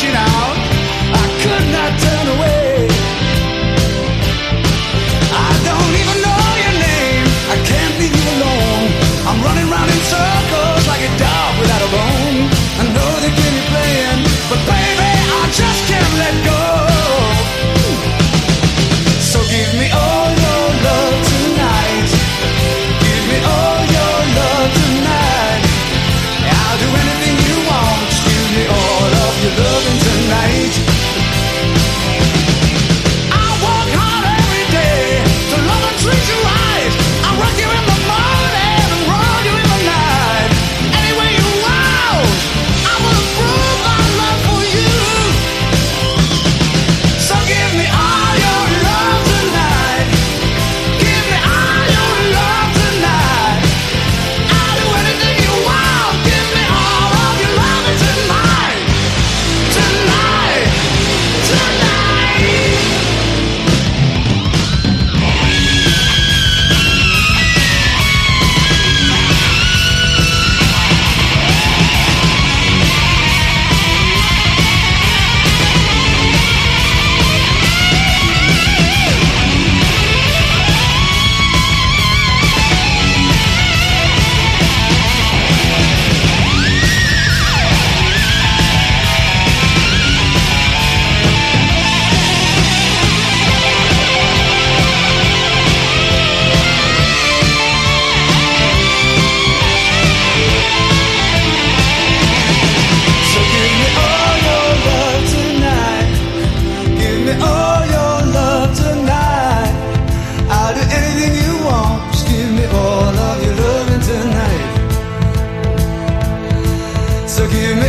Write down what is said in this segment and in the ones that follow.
reaching out.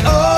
oh.